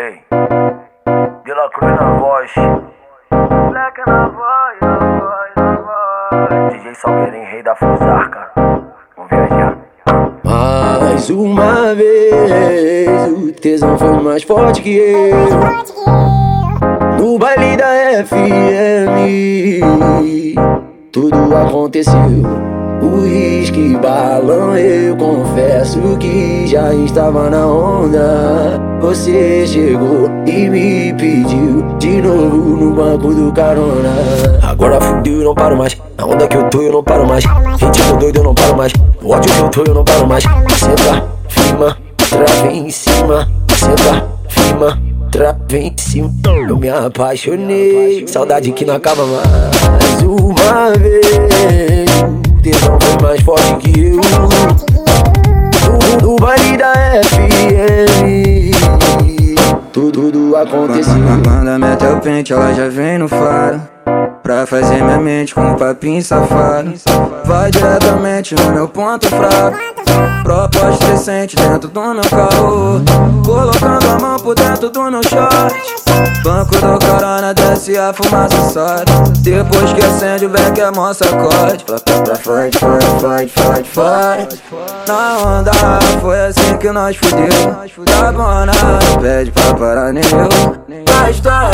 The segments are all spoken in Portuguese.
Ei, De La Cruz na voz. Black na voz, na voz, na voz. DJ Salgueirinho, rei da Fusarca. Vamos viajar. Mais uma vez, o tesão foi mais forte que eu. No baile da FM, tudo aconteceu. Uísque, balão, eu confesso que já estava na onda. Você chegou e me pediu de novo no banco do carona. Agora fudeu, eu não paro mais. Na onda que eu tô, eu não paro mais. Ritmo doido, eu não paro mais. O ódio que eu tô, eu não paro mais. Senta, firma, trava em cima. Senta, firma, trava em cima. Eu me apaixonei. Saudade que não acaba mais. Uma vez mais forte que eu. No, baile da FM, tudo, tudo aconteceu. Quando mete o pente, ela já vem no faro. Pra fazer minha mente com um papinho safado. Vai diretamente no meu ponto fraco. Proposta decente dentro do meu carro. Colocando a mão por dentro do meu short. Banco do corona a fumaça sobe. Depois que acende o beck é mó sacode. Pra forte, forte, forte, forte, forte. Na onda foi assim que nós fudeu. Tá bona, pede pra parar nem eu. A história,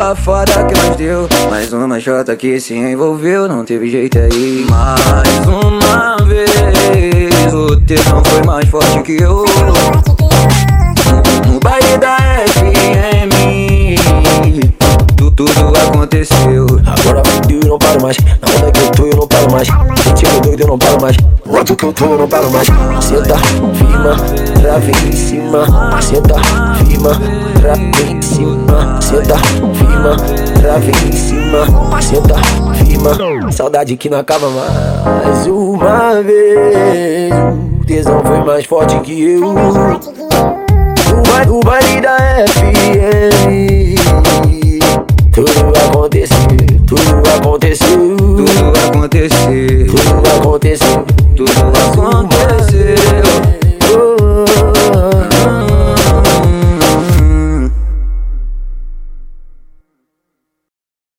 a foda que nós deu. Mais uma jota que se envolveu, não teve jeito aí. Mais uma vez, o tesão foi mais forte que eu. No baile da FM, tudo aconteceu. Agora fudeu, eu não paro mais. Na onda que eu tô, eu não paro mais. Ritmo doido, eu não paro mais. O ódio que eu tô, eu não paro mais. Senta, firma, trava em cima. Senta, firma, trava em cima. Senta, firma, trava em cima. Senta, firma. Saudade que não acaba mais. Uma vez, o tesão foi mais forte que eu. O baile, da FM. Tudo aconteceu, Tudo aconteceu.